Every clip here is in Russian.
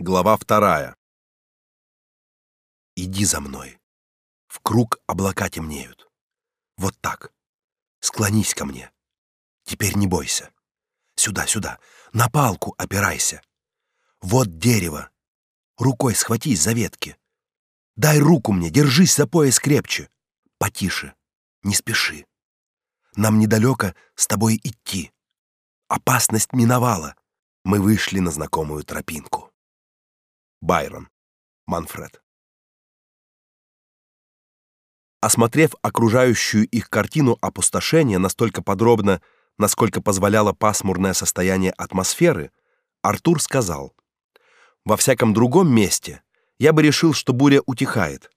Глава вторая. Иди за мной. В круг облака темнеют. Вот так. Склонись ко мне. Теперь не бойся. Сюда, сюда. На палку опирайся. Вот дерево. Рукой схватись за ветки. Дай руку мне, держись за пояс крепче. Потише. Не спеши. Нам недалеко с тобой идти. Опасность миновала. Мы вышли на знакомую тропинку. Байрон. Манфред. Осмотрев окружающую их картину опустошения настолько подробно, насколько позволяло пасмурное состояние атмосферы, Артур сказал: "Во всяком другом месте я бы решил, что буря утихает,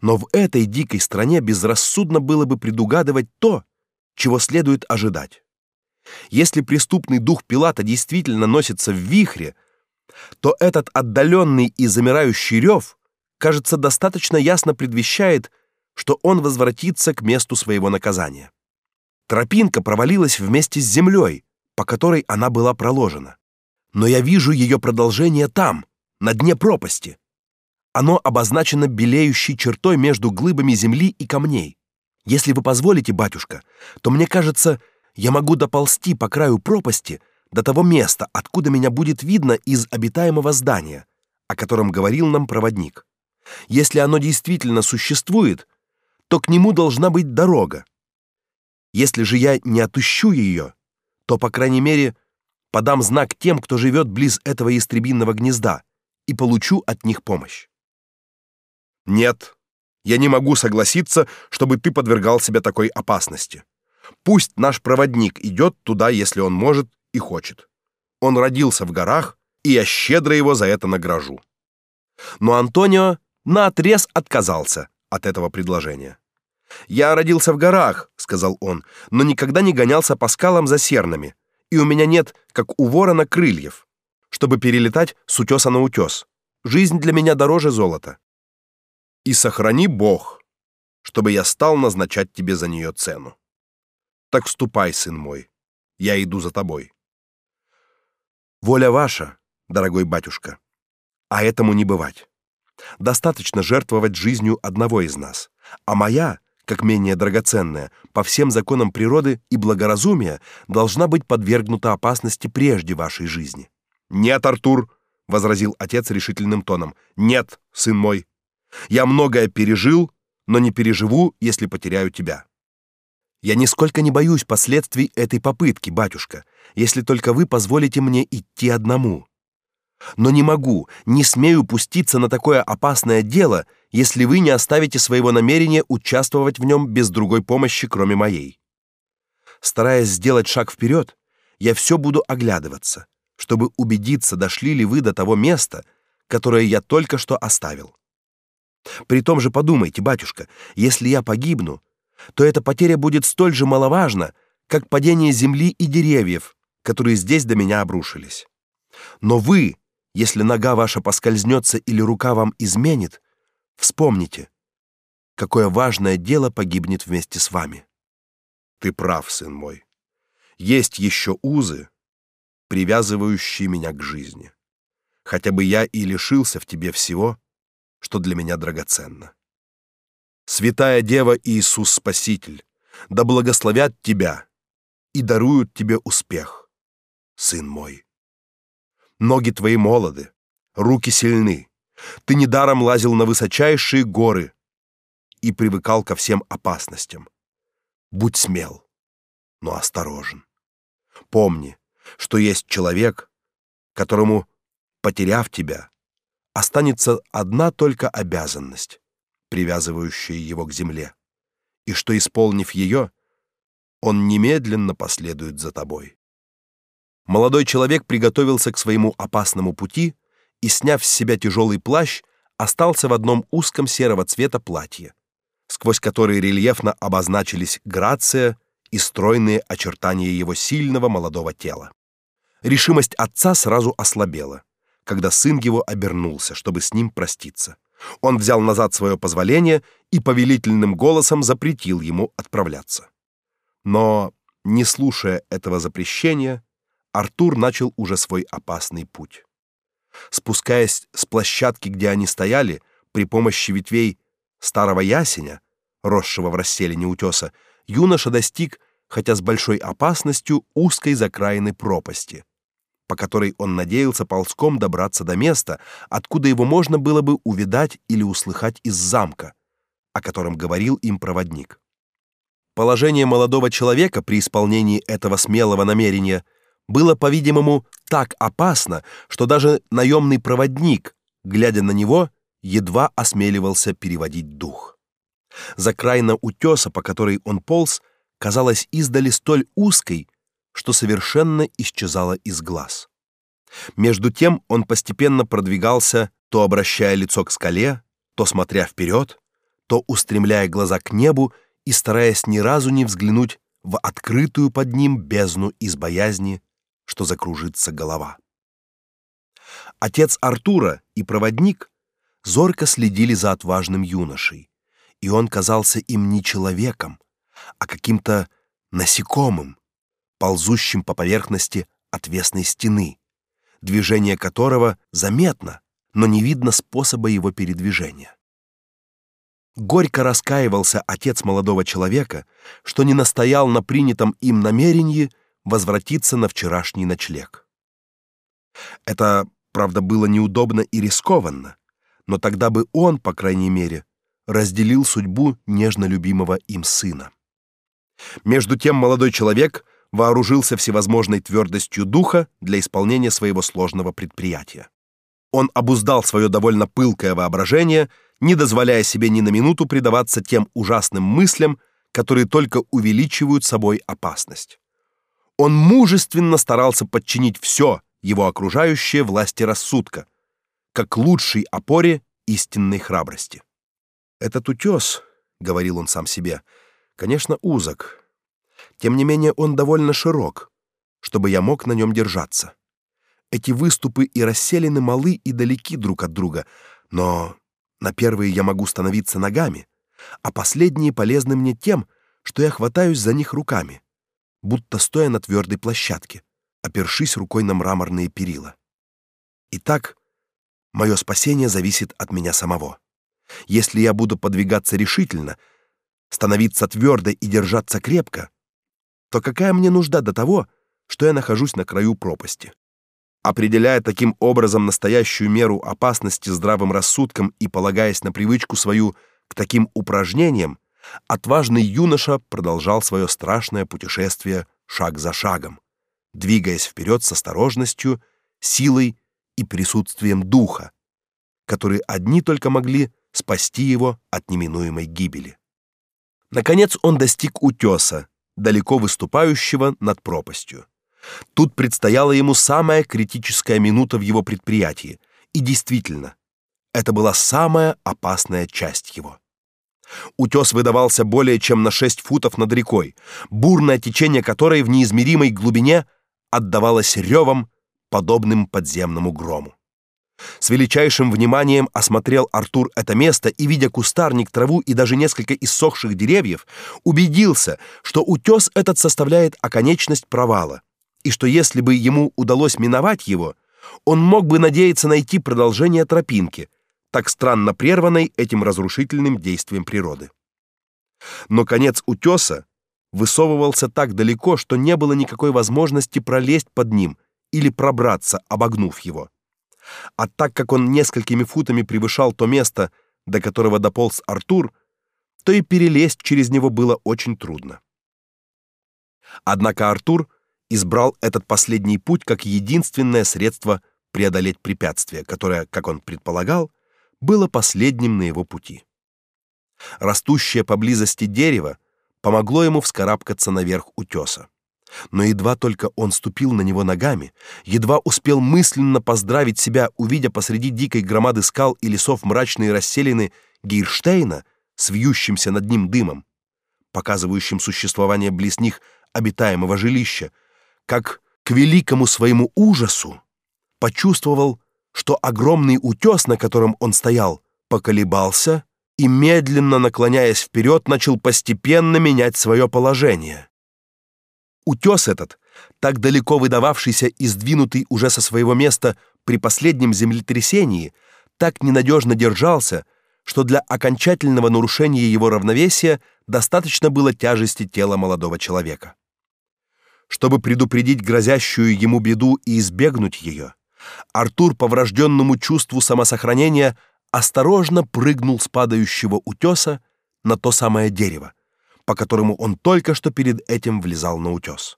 но в этой дикой стране безрассудно было бы предугадывать то, чего следует ожидать. Если преступный дух Пилата действительно носится в вихре, то этот отдаленный и замирающий рев, кажется, достаточно ясно предвещает, что он возвратится к месту своего наказания. Тропинка провалилась вместе с землей, по которой она была проложена. Но я вижу ее продолжение там, на дне пропасти. Оно обозначено белеющей чертой между глыбами земли и камней. Если вы позволите, батюшка, то мне кажется, я могу доползти по краю пропасти до того места, откуда меня будет видно из обитаемого здания, о котором говорил нам проводник. Если оно действительно существует, то к нему должна быть дорога. Если же я не отыщу ее, то, по крайней мере, подам знак тем, кто живет близ этого истребинного гнезда, и получу от них помощь. Нет, я не могу согласиться, чтобы ты подвергал себя такой опасности. Пусть наш проводник идет туда, если он может, и хочет. Он родился в горах, и я щедро его за это награжу. Но Антонио наотрез отказался от этого предложения. Я родился в горах, сказал он, но никогда не гонялся по скалам за сернами, и у меня нет, как у ворона, крыльев, чтобы перелетать с утеса на утес. Жизнь для меня дороже золота. И сохрани Бог, чтобы я стал назначать тебе за нее цену. Так ступай, сын мой. Я иду за тобой. Воля ваша, дорогой батюшка. А этому не бывать. Достаточно жертвовать жизнью одного из нас, а моя, как менее драгоценная, по всем законам природы и благоразумия, должна быть подвергнута опасности прежде вашей жизни. Нет, Артур, возразил отец решительным тоном. Нет, сын мой. Я многое пережил, но не переживу, если потеряю тебя. Я нисколько не боюсь последствий этой попытки, батюшка, если только вы позволите мне идти одному. Но не могу, не смею пуститься на такое опасное дело, если вы не оставите своего намерения участвовать в нем без другой помощи, кроме моей. Стараясь сделать шаг вперед, я все буду оглядываться, чтобы убедиться, дошли ли вы до того места, которое я только что оставил. При том же подумайте, батюшка, если я погибну, то эта потеря будет столь же маловажна, как падение земли и деревьев, которые здесь до меня обрушились. Но вы, если нога ваша поскользнется или рука вам изменит, вспомните, какое важное дело погибнет вместе с вами. Ты прав, сын мой. Есть еще узы, привязывающие меня к жизни. Хотя бы я и лишился в тебе всего, что для меня драгоценно. Святая Дева Иисус Спаситель, да благословят тебя и даруют тебе успех, сын мой. Ноги твои молоды, руки сильны. Ты недаром лазил на высочайшие горы и привыкал ко всем опасностям. Будь смел, но осторожен. Помни, что есть человек, которому, потеряв тебя, останется одна только обязанность привязывающая его к земле, и что исполнив ее, он немедленно последует за тобой. Молодой человек приготовился к своему опасному пути и, сняв с себя тяжелый плащ, остался в одном узком серого цвета платье, сквозь которое рельефно обозначились грация и стройные очертания его сильного молодого тела. Решимость отца сразу ослабела, когда сын его обернулся, чтобы с ним проститься. Он взял назад свое позволение и повелительным голосом запретил ему отправляться. Но, не слушая этого запрещения, Артур начал уже свой опасный путь. спускаясь с площадки, где они стояли, при помощи ветвей старого ясеня, росшего в расселине утеса, юноша достиг, хотя с большой опасностью, узкой закраины пропасти, по которой он надеялся ползком добраться до места, откуда его можно было бы увидать или услыхать из замка, о котором говорил им проводник. Положение молодого человека при исполнении этого смелого намерения было, по-видимому, так опасно, что даже наемный проводник, глядя на него, едва осмеливался переводить дух. Закраина утеса, по которой он полз, казалась издали столь узкой, что совершенно исчезала из глаз. Между тем он постепенно продвигался, то обращая лицо к скале, то смотря вперед, то устремляя глаза к небу и стараясь ни разу не взглянуть в открытую под ним бездну из боязни, что закружится голова. Отец Артура и проводник зорко следили за отважным юношей, и он казался им не человеком, а каким-то насекомым, ползущим по поверхности отвесной стены, движение которого заметно, но не видно способа его передвижения. Горько раскаивался отец молодого человека, что не настоял на принятом им намерении возвратиться на вчерашний ночлег. Это, правда, было неудобно и рискованно, но тогда бы он, по крайней мере, разделил судьбу нежно любимого им сына. Между тем молодой человек вооружился всевозможной твердостью духа для исполнения своего сложного предприятия. Он обуздал свое довольно пылкое воображение, не дозволяя себе ни на минуту предаваться тем ужасным мыслям, которые только увеличивают собой опасность. Он мужественно старался подчинить все его окружающее власти рассудка, как лучшей опоре истинной храбрости. Этот утес, говорил он сам себе, конечно, узок. Тем не менее, он довольно широк, чтобы я мог на нем держаться. Эти выступы и расселены малы и далеки друг от друга, но на первые я могу становиться ногами, а последние полезны мне тем, что я хватаюсь за них руками будто стоя на твердой площадке, опершись рукой на мраморные перила. Итак, мое спасение зависит от меня самого. Если я буду подвигаться решительно, становиться твердо и держаться крепко, то какая мне нужда до того, что я нахожусь на краю пропасти? Определяя таким образом настоящую меру опасности здравым рассудком и полагаясь на привычку свою к таким упражнениям, отважный юноша продолжал свое страшное путешествие шаг за шагом, двигаясь вперед с осторожностью, силой и присутствием духа, которые одни только могли спасти его от неминуемой гибели. Наконец он достиг утеса, далеко выступающего над пропастью. Тут предстояла ему самая критическая минута в его предприятии, и действительно, это была самая опасная часть его. Утес выдавался более чем на 6 футов над рекой, бурное течение которой в неизмеримой глубине отдавалось ревом, подобным подземному грому. С величайшим вниманием осмотрел Артур это место и, видя кустарник, траву и даже несколько иссохших деревьев, убедился, что утес этот составляет оконечность провала, и что если бы ему удалось миновать его, он мог бы надеяться найти продолжение тропинки, так странно прерванной этим разрушительным действием природы. Но конец утеса высовывался так далеко, что не было никакой возможности пролезть под ним или пробраться, обогнув его. А так как он несколькими футами превышал то место, до которого дополз Артур, то и перелезть через него было очень трудно. Однако Артур избрал этот последний путь как единственное средство преодолеть препятствие, которое, как он предполагал, было последним на его пути. Растущее поблизости дерево помогло ему вскарабкаться наверх утеса. Но едва только он ступил на него ногами, едва успел мысленно поздравить себя, увидя посреди дикой громады скал и лесов мрачные расселины Гейрштейна с вьющимся над ним дымом, показывающим существование близ них обитаемого жилища, как к великому своему ужасу почувствовал что огромный утес, на котором он стоял, поколебался и медленно наклоняясь вперед, начал постепенно менять свое положение. Утес этот, так далеко выдававшийся и сдвинутый уже со своего места при последнем землетрясении так ненадежно держался, что для окончательного нарушения его равновесия достаточно было тяжести тела молодого человека. Чтобы предупредить грозящую ему беду и избегнуть ее, Артур по врожденному чувству самосохранения осторожно прыгнул с падающего утеса на то самое дерево, по которому он только что перед этим влезал на утес.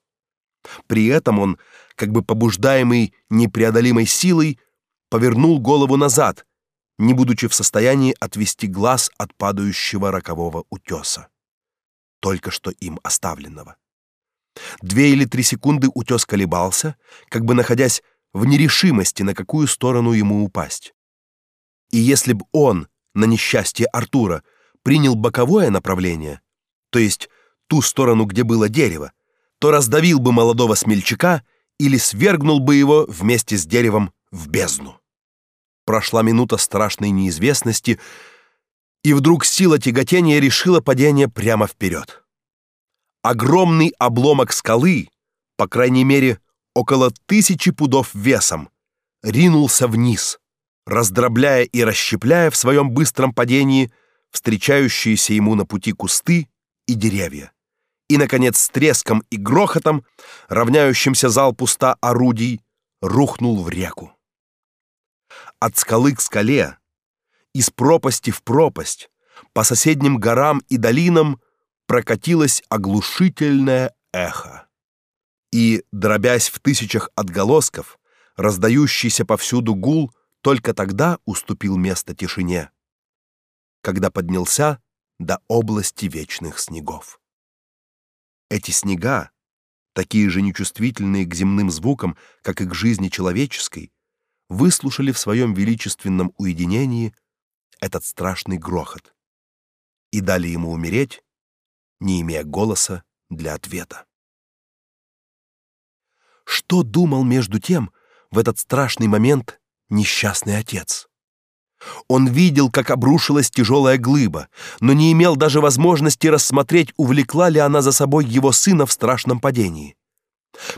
При этом он, как бы побуждаемый непреодолимой силой, повернул голову назад, не будучи в состоянии отвести глаз от падающего рокового утеса, только что им оставленного. Две или три секунды утес колебался, как бы находясь в нерешимости, на какую сторону ему упасть. И если бы он, на несчастье Артура, принял боковое направление, то есть ту сторону, где было дерево, то раздавил бы молодого смельчака или свергнул бы его вместе с деревом в бездну. Прошла минута страшной неизвестности, и вдруг сила тяготения решила падение прямо вперед. Огромный обломок скалы, по крайней мере, около тысячи пудов весом, ринулся вниз, раздробляя и расщепляя в своем быстром падении встречающиеся ему на пути кусты и деревья. И наконец с треском и грохотом, равняющимся залпу ста орудий, рухнул в реку. От скалы к скале, из пропасти в пропасть, по соседним горам и долинам прокатилось оглушительное эхо и, дробясь в тысячах отголосков, раздающийся повсюду гул только тогда уступил место тишине, когда поднялся до области вечных снегов. Эти снега, такие же нечувствительные к земным звукам, как и к жизни человеческой, выслушали в своем величественном уединении этот страшный грохот и дали ему умереть, не имея голоса для ответа. Что думал между тем в этот страшный момент несчастный отец? Он видел, как обрушилась тяжелая глыба, но не имел даже возможности рассмотреть, увлекла ли она за собой его сына в страшном падении.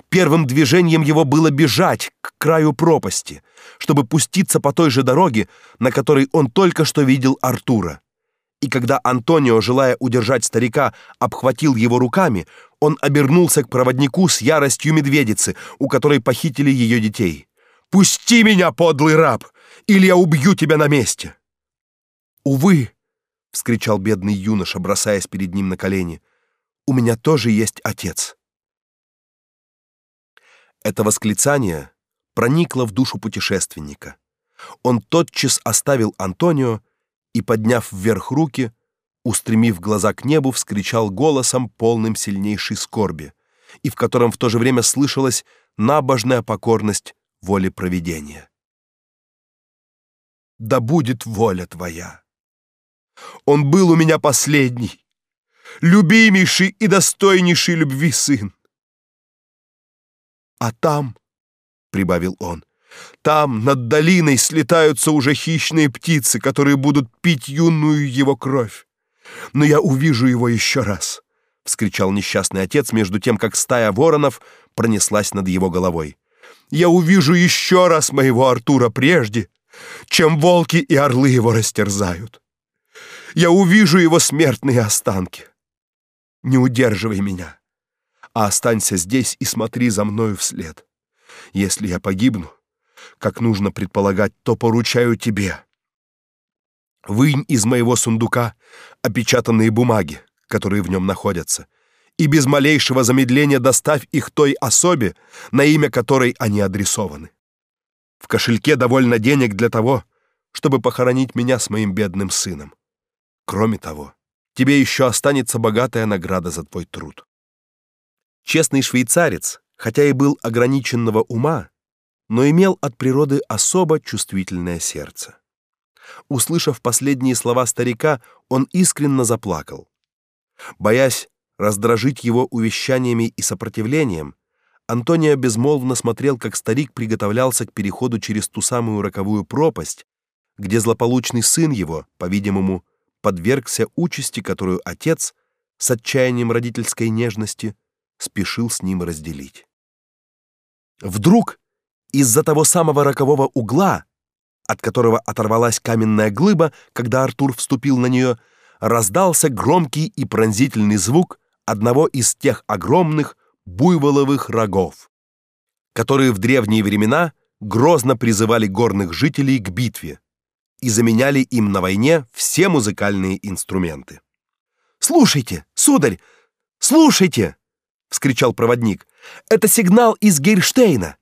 Первым движением его было бежать к краю пропасти, чтобы пуститься по той же дороге, на которой он только что видел Артура. И когда Антонио, желая удержать старика, обхватил его руками, он обернулся к проводнику с яростью медведицы, у которой похитили ее детей. «Пусти меня, подлый раб, или я убью тебя на месте!» «Увы!» — вскричал бедный юноша, бросаясь перед ним на колени. «У меня тоже есть отец!» Это восклицание проникло в душу путешественника. Он тотчас оставил Антонио и, подняв вверх руки, устремив глаза к небу, вскричал голосом, полным сильнейшей скорби, и в котором в то же время слышалась набожная покорность воле провидения. «Да будет воля твоя! Он был у меня последний, любимейший и достойнейший любви сын. А там, — прибавил он, там, над долиной, слетаются уже хищные птицы, которые будут пить юную его кровь. Но я увижу его еще раз, — вскричал несчастный отец между тем, как стая воронов пронеслась над его головой. Я увижу еще раз моего Артура прежде, чем волки и орлы его растерзают. Я увижу его смертные останки. Не удерживай меня, а останься здесь и смотри за мною вслед. Если я погибну, как нужно предполагать, то поручаю тебе. Вынь из моего сундука опечатанные бумаги, которые в нем находятся, и без малейшего замедления доставь их той особе, на имя которой они адресованы. В кошельке довольно денег для того, чтобы похоронить меня с моим бедным сыном. Кроме того, тебе еще останется богатая награда за твой труд. Честный швейцарец, хотя и был ограниченного ума, но имел от природы особо чувствительное сердце. Услышав последние слова старика, он искренне заплакал. Боясь раздражить его увещаниями и сопротивлением, Антонио безмолвно смотрел, как старик приготовлялся к переходу через ту самую роковую пропасть, где злополучный сын его, по-видимому, подвергся участи, которую отец с отчаянием родительской нежности спешил с ним разделить. Вдруг из-за того самого рокового угла, от которого оторвалась каменная глыба, когда Артур вступил на нее, раздался громкий и пронзительный звук одного из тех огромных буйволовых рогов, которые в древние времена грозно призывали горных жителей к битве и заменяли им на войне все музыкальные инструменты. «Слушайте, сударь, слушайте!» — вскричал проводник. «Это сигнал из Гейрштейна.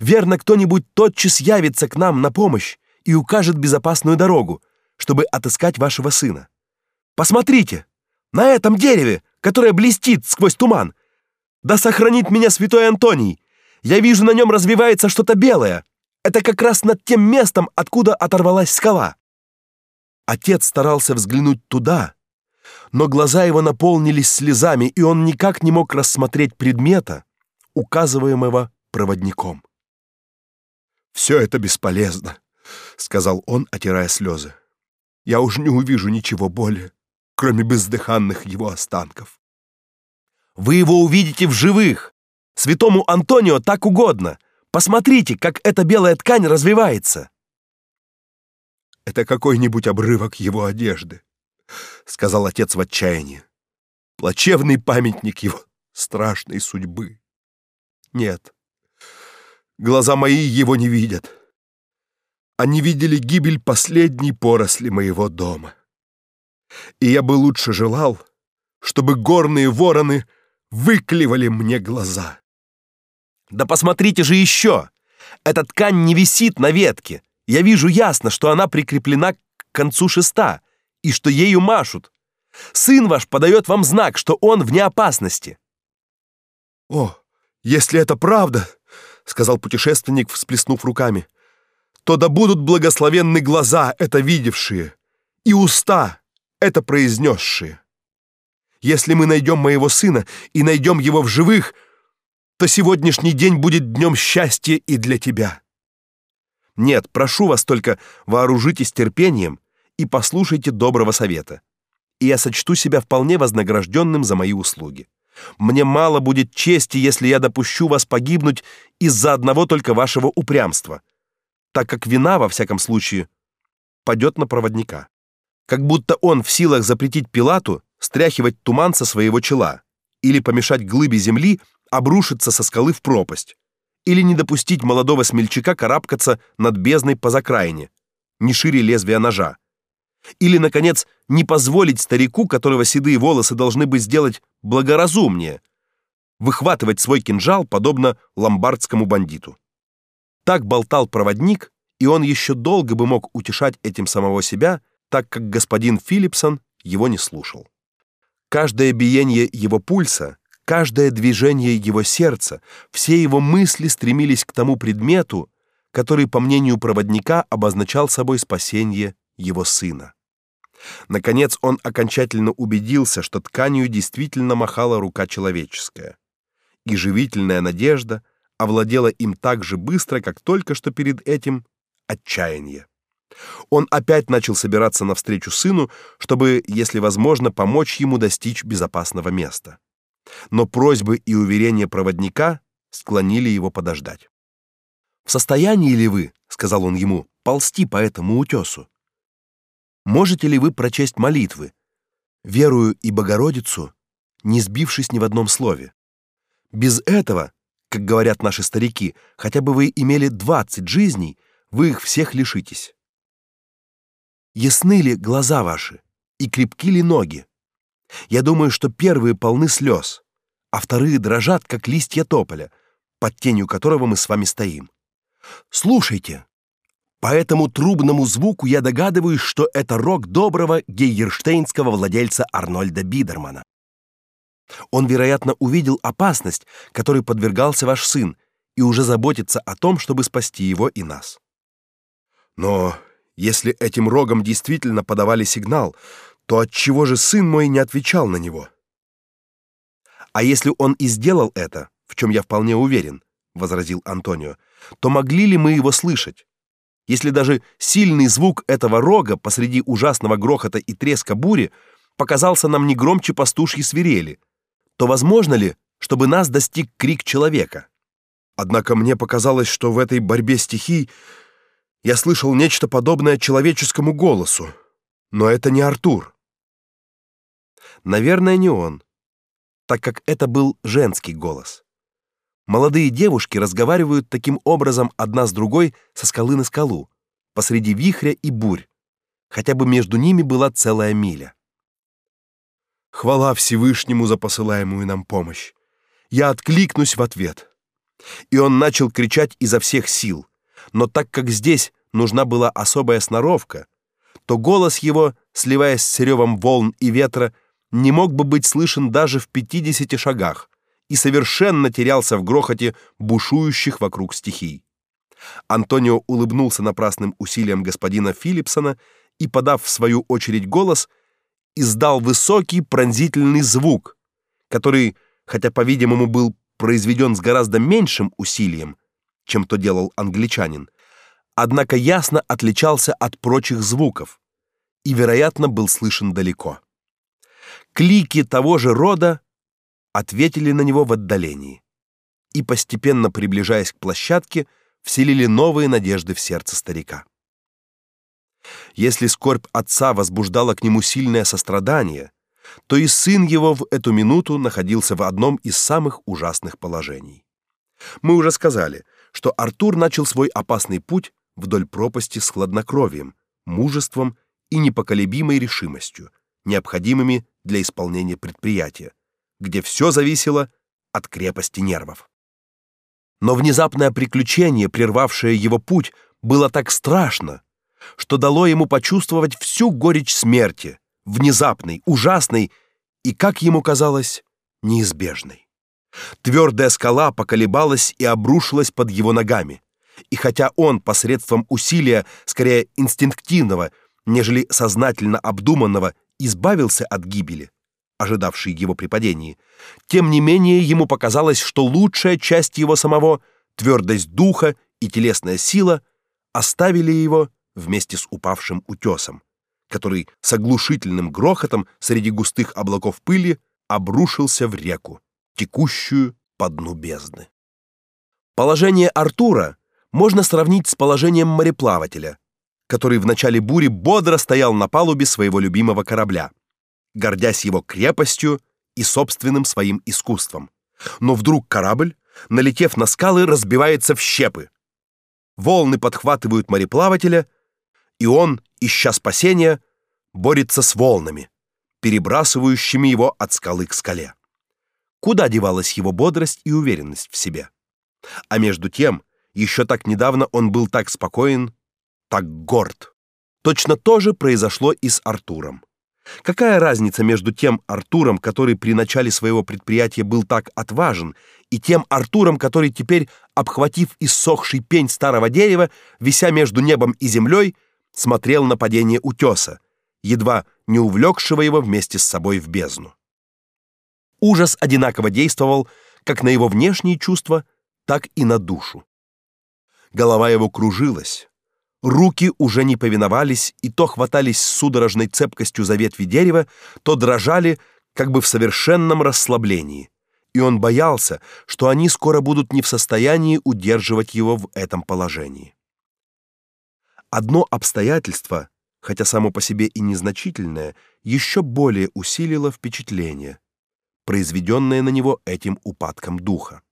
Верно, кто-нибудь тотчас явится к нам на помощь и укажет безопасную дорогу, чтобы отыскать вашего сына. Посмотрите, на этом дереве, которое блестит сквозь туман. Да сохранит меня святой Антоний. Я вижу, на нем развивается что-то белое. Это как раз над тем местом, откуда оторвалась скала. Отец старался взглянуть туда, но глаза его наполнились слезами, и он никак не мог рассмотреть предмета, указываемого проводником. «Все это бесполезно», — сказал он, отирая слезы. «Я уж не увижу ничего более, кроме бездыханных его останков». «Вы его увидите в живых! Святому Антонио так угодно! Посмотрите, как эта белая ткань развивается!» «Это какой-нибудь обрывок его одежды», — сказал отец в отчаянии. «Плачевный памятник его страшной судьбы. Нет, глаза мои его не видят. Они видели гибель последней поросли моего дома. И я бы лучше желал, чтобы горные вороны выклевали мне глаза. Да посмотрите же еще! Эта ткань не висит на ветке. Я вижу ясно, что она прикреплена к концу шеста и что ею машут. Сын ваш подает вам знак, что он вне опасности. О, если это правда, сказал путешественник, всплеснув руками, то да будут благословенны глаза, это видевшие, и уста, это произнесшие. Если мы найдем моего сына и найдем его в живых, то сегодняшний день будет днем счастья и для тебя. Нет, прошу вас только вооружитесь терпением и послушайте доброго совета. И я сочту себя вполне вознагражденным за мои услуги. Мне мало будет чести, если я допущу вас погибнуть из-за одного только вашего упрямства, так как вина во всяком случае падет на проводника. Как будто он в силах запретить Пилату стряхивать туман со своего чела или помешать глыбе земли обрушиться со скалы в пропасть, или не допустить молодого смельчака карабкаться над бездной по закраине, не шире лезвия ножа. Или наконец, не позволить старику, которого седые волосы должны бы сделать благоразумнее, выхватывать свой кинжал подобно ломбардскому бандиту. Так болтал проводник, и он еще долго бы мог утешать этим самого себя, так как господин Филипсон его не слушал. Каждое биение его пульса Каждое движение его сердца, все его мысли стремились к тому предмету, который, по мнению проводника, обозначал собой спасение его сына. Наконец он окончательно убедился, что тканью действительно махала рука человеческая, и живительная надежда овладела им так же быстро, как только что перед этим отчаяние. Он опять начал собираться навстречу сыну, чтобы, если возможно, помочь ему достичь безопасного места но просьбы и уверения проводника склонили его подождать. В состоянии ли вы, сказал он ему, ползти по этому утесу? Можете ли вы прочесть молитвы, верую и Богородицу, не сбившись ни в одном слове? Без этого, как говорят наши старики, хотя бы вы имели двадцать жизней, вы их всех лишитесь. Ясны ли глаза ваши и крепки ли ноги? Я думаю, что первые полны слез, а вторые дрожат, как листья тополя, под тенью которого мы с вами стоим. Слушайте. По этому трубному звуку я догадываюсь, что это рог доброго гейерштейнского владельца Арнольда Бидермана. Он, вероятно, увидел опасность, которой подвергался ваш сын, и уже заботится о том, чтобы спасти его и нас. Но если этим рогом действительно подавали сигнал, то от чего же сын мой не отвечал на него? А если он и сделал это, в чем я вполне уверен, возразил Антонио, то могли ли мы его слышать? Если даже сильный звук этого рога посреди ужасного грохота и треска бури показался нам не громче пастушьей свирели, то возможно ли, чтобы нас достиг крик человека? Однако мне показалось, что в этой борьбе стихий я слышал нечто подобное человеческому голосу. Но это не Артур. Наверное, не он, так как это был женский голос. Молодые девушки разговаривают таким образом одна с другой со скалы на скалу, посреди вихря и бурь, хотя бы между ними была целая миля. Хвала Всевышнему за посылаемую нам помощь. Я откликнусь в ответ. И он начал кричать изо всех сил. Но так как здесь нужна была особая сноровка, то голос его, сливаясь с ревом волн и ветра, не мог бы быть слышен даже в пятидесяти шагах и совершенно терялся в грохоте бушующих вокруг стихий. Антонио улыбнулся напрасным усилиям господина Филипсона и, подав в свою очередь голос, издал высокий пронзительный звук, который, хотя, по-видимому, был произведен с гораздо меньшим усилием, чем то делал англичанин, однако ясно отличался от прочих звуков и, вероятно, был слышен далеко. Клики того же рода ответили на него в отдалении и, постепенно приближаясь к площадке, вселили новые надежды в сердце старика. Если скорбь отца возбуждала к нему сильное сострадание, то и сын его в эту минуту находился в одном из самых ужасных положений. Мы уже сказали, что Артур начал свой опасный путь вдоль пропасти с хладнокровием, мужеством и непоколебимой решимостью, необходимыми для исполнения предприятия, где все зависело от крепости нервов. Но внезапное приключение, прервавшее его путь, было так страшно, что дало ему почувствовать всю горечь смерти, внезапной, ужасной и, как ему казалось, неизбежной. Твердая скала поколебалась и обрушилась под его ногами. И хотя он посредством усилия, скорее инстинктивного, нежели сознательно обдуманного, избавился от гибели, ожидавшей его при падении, тем не менее ему показалось, что лучшая часть его самого, твердость духа и телесная сила оставили его вместе с упавшим утесом, который с оглушительным грохотом среди густых облаков пыли обрушился в реку, текущую по дну бездны. Положение Артура можно сравнить с положением мореплавателя, который в начале бури бодро стоял на палубе своего любимого корабля, гордясь его крепостью и собственным своим искусством. Но вдруг корабль, налетев на скалы, разбивается в щепы. Волны подхватывают мореплавателя, и он, ища спасения, борется с волнами, перебрасывающими его от скалы к скале. Куда девалась его бодрость и уверенность в себе? А между тем, еще так недавно он был так спокоен, так горд. Точно то же произошло и с Артуром. Какая разница между тем Артуром, который при начале своего предприятия был так отважен, и тем Артуром, который теперь, обхватив иссохший пень старого дерева, вися между небом и землей, смотрел на падение утеса, едва не увлекшего его вместе с собой в бездну. Ужас одинаково действовал как на его внешние чувства, так и на душу. Голова его кружилась, руки уже не повиновались и то хватались с судорожной цепкостью за ветви дерева, то дрожали, как бы в совершенном расслаблении, и он боялся, что они скоро будут не в состоянии удерживать его в этом положении. Одно обстоятельство, хотя само по себе и незначительное, еще более усилило впечатление, произведенное на него этим упадком духа.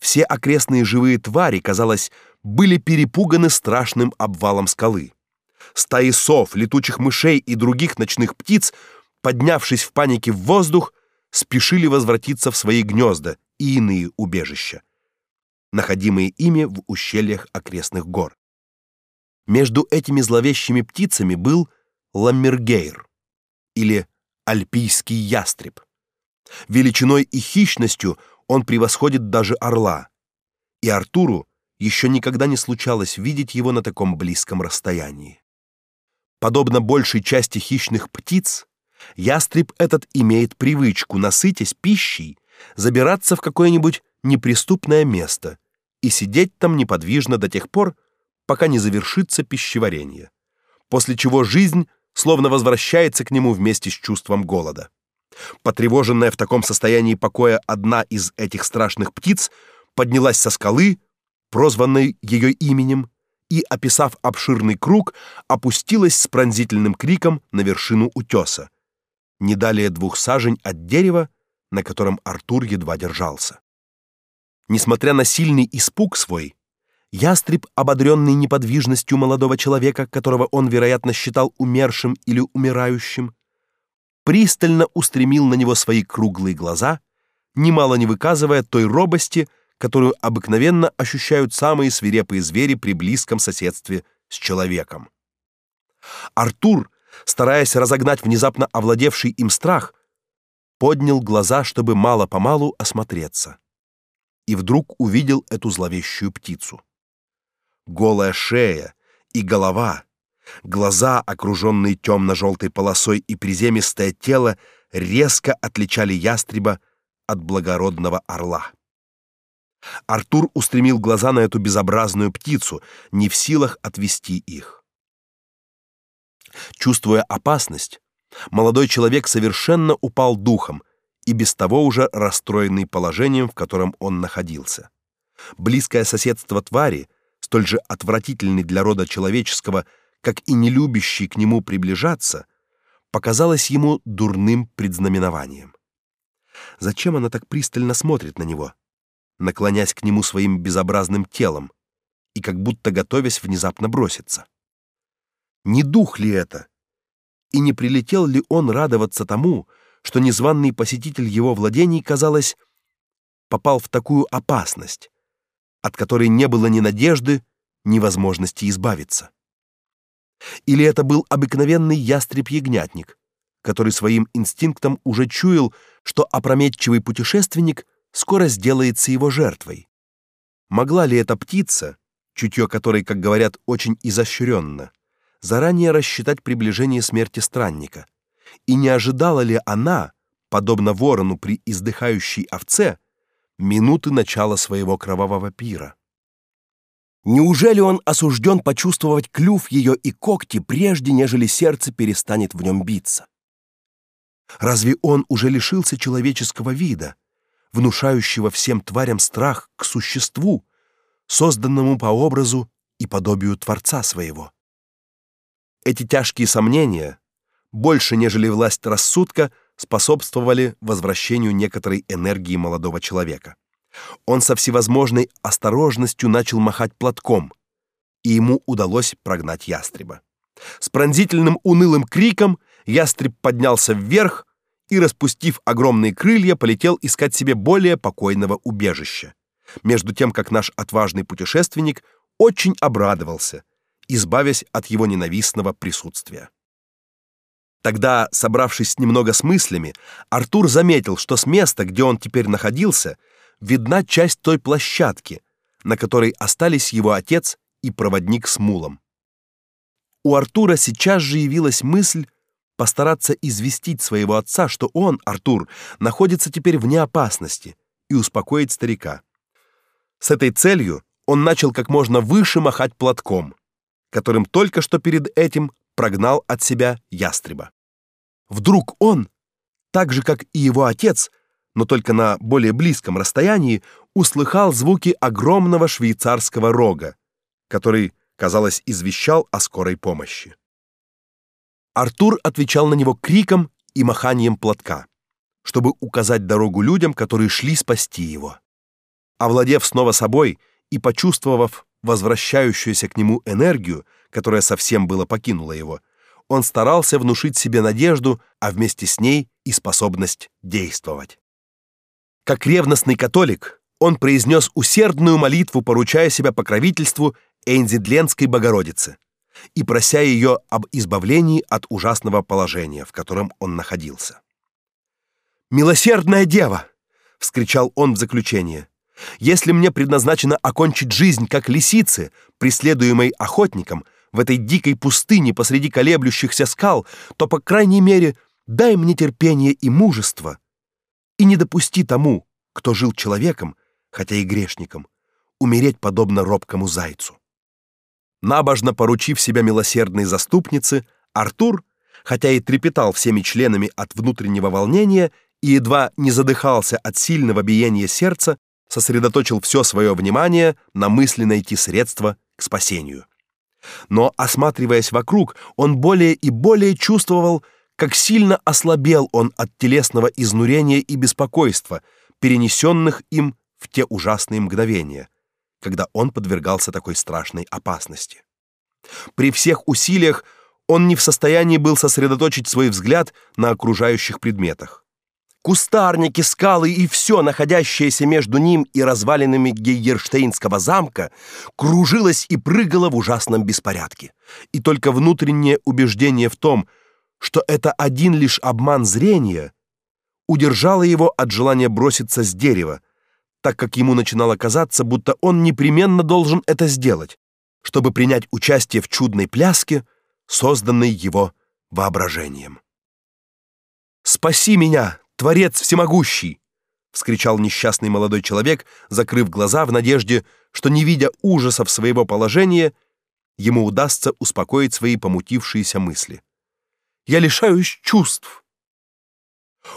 Все окрестные живые твари, казалось, были перепуганы страшным обвалом скалы. Стаи сов, летучих мышей и других ночных птиц, поднявшись в панике в воздух, спешили возвратиться в свои гнезда и иные убежища, находимые ими в ущельях окрестных гор. Между этими зловещими птицами был ламмергейр или альпийский ястреб. Величиной и хищностью он превосходит даже орла. И Артуру еще никогда не случалось видеть его на таком близком расстоянии. Подобно большей части хищных птиц, ястреб этот имеет привычку, насытясь пищей, забираться в какое-нибудь неприступное место и сидеть там неподвижно до тех пор, пока не завершится пищеварение, после чего жизнь словно возвращается к нему вместе с чувством голода. Потревоженная в таком состоянии покоя одна из этих страшных птиц поднялась со скалы, прозванной ее именем, и, описав обширный круг, опустилась с пронзительным криком на вершину утеса, не далее двух сажень от дерева, на котором Артур едва держался. Несмотря на сильный испуг свой, ястреб, ободренный неподвижностью молодого человека, которого он, вероятно, считал умершим или умирающим, пристально устремил на него свои круглые глаза, немало не выказывая той робости, которую обыкновенно ощущают самые свирепые звери при близком соседстве с человеком. Артур, стараясь разогнать внезапно овладевший им страх, поднял глаза, чтобы мало-помалу осмотреться. И вдруг увидел эту зловещую птицу. Голая шея и голова, глаза, окруженные темно-желтой полосой, и приземистое тело резко отличали ястреба от благородного орла. Артур устремил глаза на эту безобразную птицу, не в силах отвести их. Чувствуя опасность, молодой человек совершенно упал духом и без того уже расстроенный положением, в котором он находился. Близкое соседство твари, столь же отвратительный для рода человеческого, как и не любящий к нему приближаться, показалось ему дурным предзнаменованием. Зачем она так пристально смотрит на него, наклонясь к нему своим безобразным телом и как будто готовясь внезапно броситься? Не дух ли это? И не прилетел ли он радоваться тому, что незваный посетитель его владений, казалось, попал в такую опасность, от которой не было ни надежды, ни возможности избавиться? Или это был обыкновенный ястреб-ягнятник, который своим инстинктом уже чуял, что опрометчивый путешественник скоро сделается его жертвой? Могла ли эта птица, чутье которой, как говорят, очень изощренно, заранее рассчитать приближение смерти странника? И не ожидала ли она, подобно ворону при издыхающей овце, минуты начала своего кровавого пира? Неужели он осужден почувствовать клюв ее и когти прежде, нежели сердце перестанет в нем биться? Разве он уже лишился человеческого вида, внушающего всем тварям страх к существу, созданному по образу и подобию Творца своего? Эти тяжкие сомнения, больше нежели власть рассудка, способствовали возвращению некоторой энергии молодого человека. Он со всевозможной осторожностью начал махать платком, и ему удалось прогнать ястреба. С пронзительным унылым криком ястреб поднялся вверх и, распустив огромные крылья, полетел искать себе более покойного убежища. Между тем, как наш отважный путешественник очень обрадовался, избавясь от его ненавистного присутствия. Тогда, собравшись немного с мыслями, Артур заметил, что с места, где он теперь находился, видна часть той площадки, на которой остались его отец и проводник с мулом. У Артура сейчас же явилась мысль постараться известить своего отца, что он, Артур, находится теперь вне опасности, и успокоить старика. С этой целью он начал как можно выше махать платком, которым только что перед этим прогнал от себя ястреба. Вдруг он, так же как и его отец, но только на более близком расстоянии, услыхал звуки огромного швейцарского рога, который, казалось, извещал о скорой помощи. Артур отвечал на него криком и маханием платка, чтобы указать дорогу людям, которые шли спасти его. Овладев снова собой и почувствовав возвращающуюся к нему энергию, которая совсем было покинула его, он старался внушить себе надежду, а вместе с ней и способность действовать. Как ревностный католик, он произнес усердную молитву, поручая себя покровительству Энзидленской Богородицы и прося ее об избавлении от ужасного положения, в котором он находился. «Милосердная дева!» — вскричал он в заключение. «Если мне предназначено окончить жизнь как лисицы, преследуемой охотником, в этой дикой пустыне посреди колеблющихся скал, то, по крайней мере, дай мне терпение и мужество, и не допусти тому, кто жил человеком, хотя и грешником, умереть подобно робкому зайцу. Набожно поручив себя милосердной заступнице, Артур, хотя и трепетал всеми членами от внутреннего волнения и едва не задыхался от сильного биения сердца, сосредоточил все свое внимание на мысли найти средства к спасению. Но, осматриваясь вокруг, он более и более чувствовал, как сильно ослабел он от телесного изнурения и беспокойства, перенесенных им в те ужасные мгновения, когда он подвергался такой страшной опасности. При всех усилиях он не в состоянии был сосредоточить свой взгляд на окружающих предметах. Кустарники, скалы и все, находящееся между ним и развалинами Гейерштейнского замка, кружилось и прыгало в ужасном беспорядке. И только внутреннее убеждение в том, что это один лишь обман зрения, удержало его от желания броситься с дерева, так как ему начинало казаться, будто он непременно должен это сделать, чтобы принять участие в чудной пляске, созданной его воображением. «Спаси меня, Творец всемогущий!» — вскричал несчастный молодой человек, закрыв глаза в надежде, что, не видя ужасов своего положения, ему удастся успокоить свои помутившиеся мысли. «Я лишаюсь чувств!»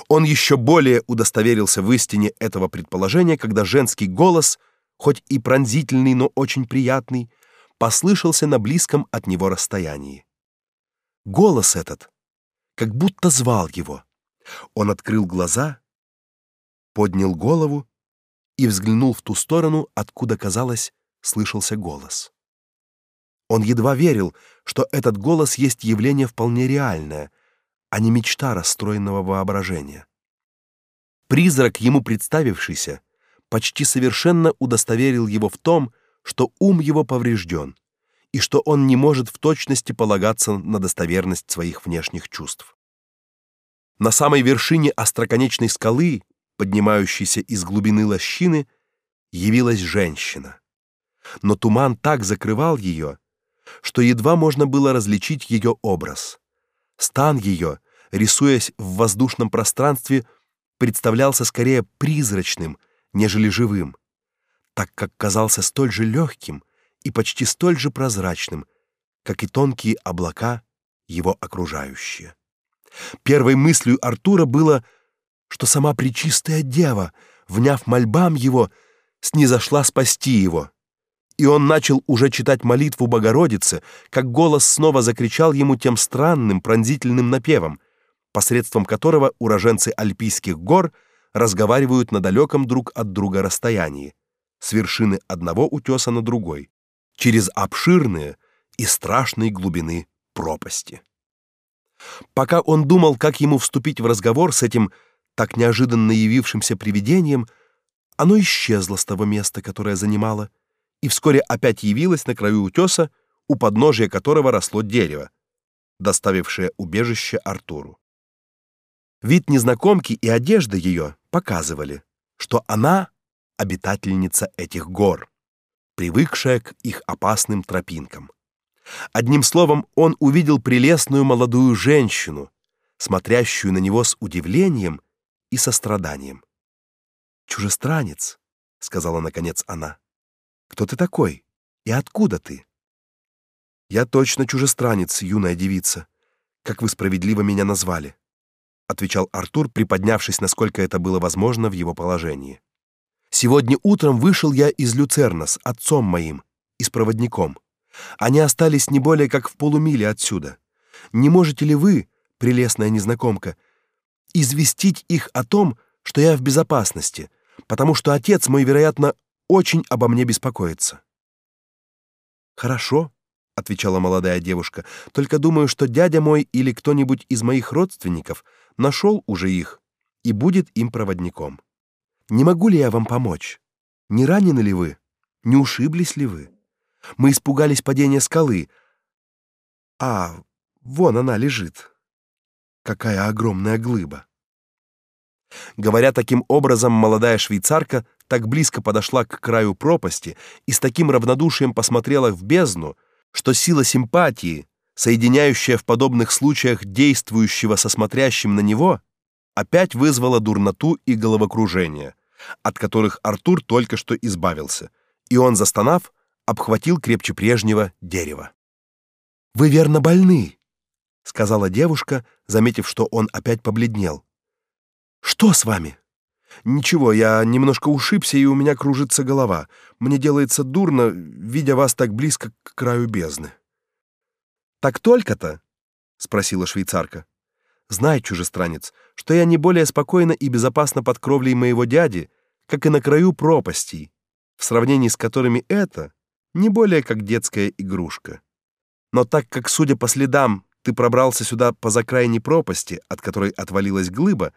Он еще более удостоверился в истине этого предположения, когда женский голос, хоть и пронзительный, но очень приятный, послышался на близком от него расстоянии. Голос этот как будто звал его. Он открыл глаза, поднял голову и взглянул в ту сторону, откуда, казалось, слышался голос. Он едва верил, что этот голос есть явление вполне реальное, а не мечта расстроенного воображения. Призрак, ему представившийся, почти совершенно удостоверил его в том, что ум его поврежден и что он не может в точности полагаться на достоверность своих внешних чувств. На самой вершине остроконечной скалы, поднимающейся из глубины лощины, явилась женщина. Но туман так закрывал ее, что едва можно было различить ее образ. Стан ее, рисуясь в воздушном пространстве, представлялся скорее призрачным, нежели живым, так как казался столь же легким и почти столь же прозрачным, как и тонкие облака его окружающие. Первой мыслью Артура было, что сама Пречистая Дева, вняв мольбам его, снизошла спасти его. И он начал уже читать молитву Богородицы, как голос снова закричал ему тем странным пронзительным напевом, посредством которого уроженцы альпийских гор разговаривают на далеком друг от друга расстоянии, с вершины одного утеса на другой, через обширные и страшные глубины пропасти. Пока он думал, как ему вступить в разговор с этим так неожиданно явившимся привидением, оно исчезло с того места, которое занимало, и вскоре опять явилось на краю утеса, у подножия которого росло дерево, доставившее убежище Артуру. Вид незнакомки и одежда ее показывали, что она обитательница этих гор, привыкшая к их опасным тропинкам. Одним словом, он увидел прелестную молодую женщину, смотрящую на него с удивлением и состраданием. «Чужестранец», — сказала наконец она, — «кто ты такой и откуда ты?» «Я точно чужестранец, юная девица, как вы справедливо меня назвали», — отвечал Артур, приподнявшись, насколько это было возможно в его положении. «Сегодня утром вышел я из Люцерна с отцом моим и с проводником. Они остались не более как в полумиле отсюда. Не можете ли вы, прелестная незнакомка, известить их о том, что я в безопасности, потому что отец мой, вероятно, очень обо мне беспокоится? Хорошо, отвечала молодая девушка. Только думаю, что дядя мой или кто-нибудь из моих родственников нашел уже их и будет им проводником. Не могу ли я вам помочь? Не ранены ли вы? Не ушиблись ли вы? Мы испугались падения скалы. А, вон она лежит. Какая огромная глыба. Говоря таким образом, молодая швейцарка так близко подошла к краю пропасти и с таким равнодушием посмотрела в бездну, что сила симпатии, соединяющая в подобных случаях действующего со смотрящим на него, опять вызвала дурноту и головокружение, от которых Артур только что избавился, и он, застонав, обхватил крепче прежнего дерево. Вы верно больны, сказала девушка, заметив, что он опять побледнел. Что с вами? Ничего, я немножко ушибся, и у меня кружится голова. Мне делается дурно, видя вас так близко к краю бездны. Так только-то? спросила швейцарка. Знай, чужестранец, что я не более спокойна и безопасна под кровлей моего дяди, как и на краю пропастей, в сравнении с которыми это не более как детская игрушка. Но так как, судя по следам, ты пробрался сюда по закраине пропасти, от которой отвалилась глыба,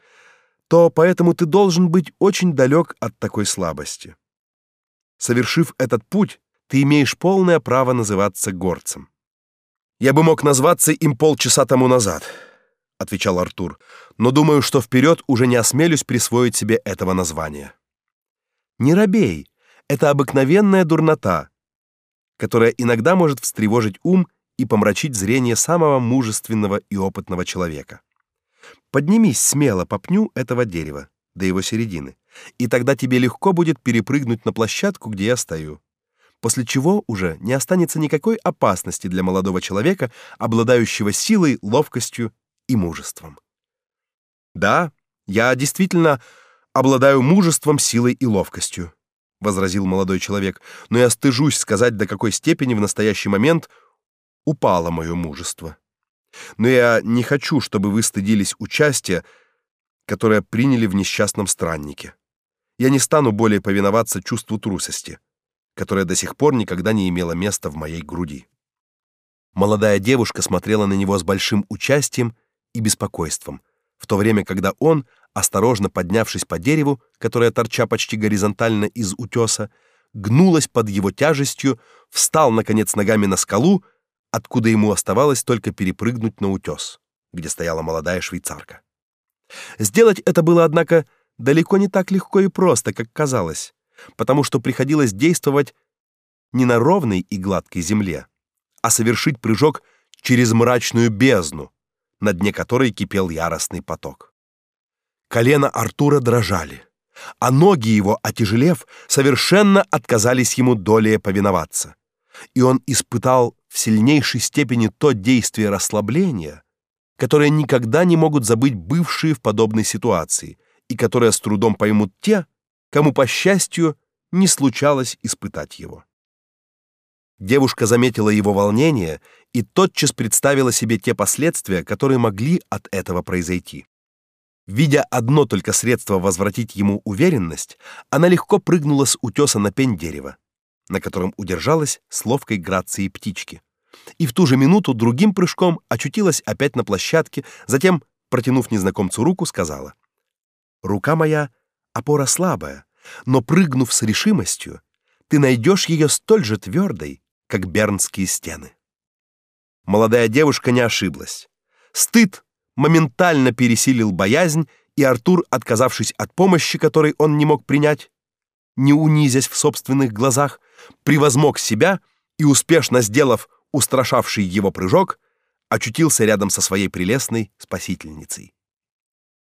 то поэтому ты должен быть очень далек от такой слабости. Совершив этот путь, ты имеешь полное право называться горцем. Я бы мог назваться им полчаса тому назад, отвечал Артур, но думаю, что вперед уже не осмелюсь присвоить себе этого названия. Не робей, это обыкновенная дурнота, которая иногда может встревожить ум и помрачить зрение самого мужественного и опытного человека. Поднимись смело по пню этого дерева до его середины, и тогда тебе легко будет перепрыгнуть на площадку, где я стою. После чего уже не останется никакой опасности для молодого человека, обладающего силой, ловкостью и мужеством. Да, я действительно обладаю мужеством, силой и ловкостью, возразил молодой человек. Но я стыжусь сказать, до какой степени в настоящий момент упало мое мужество. Но я не хочу, чтобы вы стыдились участия, которое приняли в несчастном страннике. Я не стану более повиноваться чувству трусости, которое до сих пор никогда не имело места в моей груди. Молодая девушка смотрела на него с большим участием и беспокойством, в то время, когда он, осторожно поднявшись по дереву, которое торча почти горизонтально из утеса, гнулось под его тяжестью, встал наконец ногами на скалу, откуда ему оставалось только перепрыгнуть на утес, где стояла молодая швейцарка. Сделать это было, однако, далеко не так легко и просто, как казалось, потому что приходилось действовать не на ровной и гладкой земле, а совершить прыжок через мрачную бездну, на дне которой кипел яростный поток. Колена Артура дрожали, а ноги его, отяжелев, совершенно отказались ему долее повиноваться и он испытал в сильнейшей степени то действие расслабления, которое никогда не могут забыть бывшие в подобной ситуации и которое с трудом поймут те, кому по счастью не случалось испытать его. Девушка заметила его волнение и тотчас представила себе те последствия, которые могли от этого произойти. Видя одно только средство возвратить ему уверенность, она легко прыгнула с утеса на пень дерева на котором удержалась с ловкой грацией птички. И в ту же минуту другим прыжком очутилась опять на площадке, затем, протянув незнакомцу руку, сказала: "Рука моя опора слабая, но прыгнув с решимостью, ты найдешь ее столь же твердой, как бернские стены". Молодая девушка не ошиблась. Стыд моментально пересилил боязнь, и Артур, отказавшись от помощи, которой он не мог принять, не унизясь в собственных глазах, превозмог себя и успешно сделав устрашавший его прыжок, очутился рядом со своей прелестной спасительницей.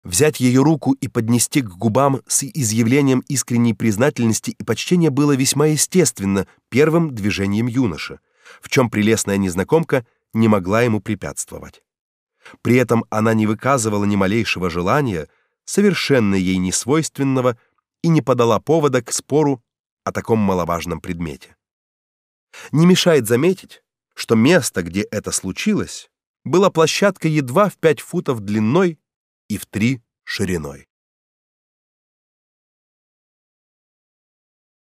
Взять ее руку и поднести к губам с изъявлением искренней признательности и почтения было весьма естественно первым движением юноши, в чем прелестная незнакомка не могла ему препятствовать. При этом она не выказывала ни малейшего желания, совершенно ей несвойственного, и не подала повода к спору о таком маловажном предмете. Не мешает заметить, что место, где это случилось, была площадкой едва в пять футов длиной и в три шириной.